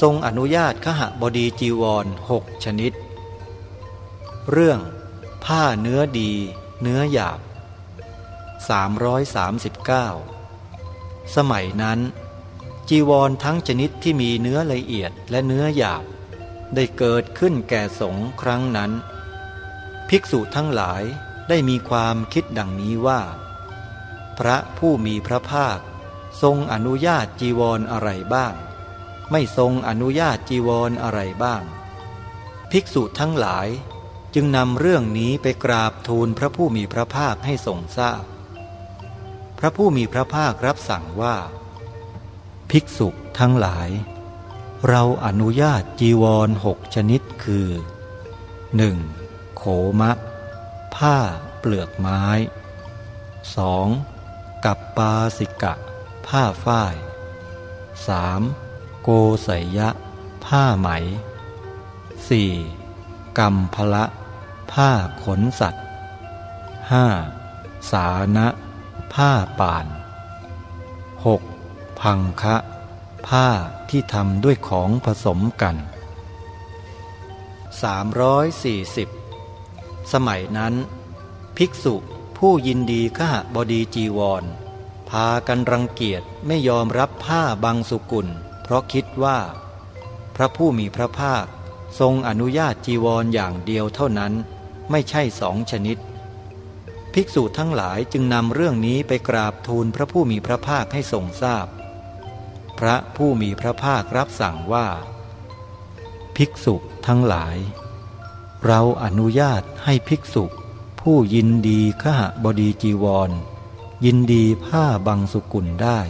ทรงอนุญาตขหบดีจีวรหกชนิด เรื่อง ผ้าเนื้อดี เนื้อหยาบ 339 สมัยนั้น จีวรทั้งชนิดที่มีเนื้อละเอียดและเนื้อหยาบ ได้เกิดขึ้นแก่สงครั้งนั้น ภิกษุทั้งหลายได้มีความคิดดังนี้ว่า พระผู้มีพระภาค ทรงอนุญาตจีวรออะไรบ้าง ไม่ทรงอนุญาตจีวรออะไรบ้าง ภิกษุทั้งหลายจึงนำเรื่องนี้ไปกราบทูลพระผู้มีพระภาคให้ทรงทราบพพระผู้มีพระภาครับสั่งว่า ภิกษุทั้งหลาย เราอนุญาตจีวรหกชนิดคือ 1. โขมะ ผ้าเปลือกไม้ 2. กับปาสิกะ ผ้าฝ้าย 3. โกสยะ ผ้าไหม 4. กรรมพละ ผ้าขนสัตว์ 5. สานะ ผ้าป่าน 6. พังคะ ผ้าที่ทำด้วยของผสมกัน 340 สมัยนั้น ภิกษุผู้ยินดีขหบดีจีวร พากันรังเกียจไม่ยอมรับผ้าบางสุกุล ราะคิดว่า พระผู้มีพระภาคทรงอนุญาตจีวรออย่างเดียวเท่านั้น ไม่ใช่สองชนิด ภิกษุทั้งหลายจึงนำเรื่องนี้ไปกราบทูลพระผู้มีพระภาคให้ทรงทราบพพระผู้มีพระภาครับสั่งว่า ภิกษุทั้งหลาย เราอนุญาตให้ภิกษุ ผู้ยินดีขหบดีจีวร ยินดีผ้าบางสุกุลได้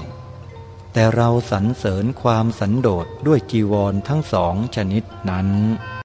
แต่เราสรรเสริญความสันโดษด้วยจีวรทั้งสองชนิดนั้น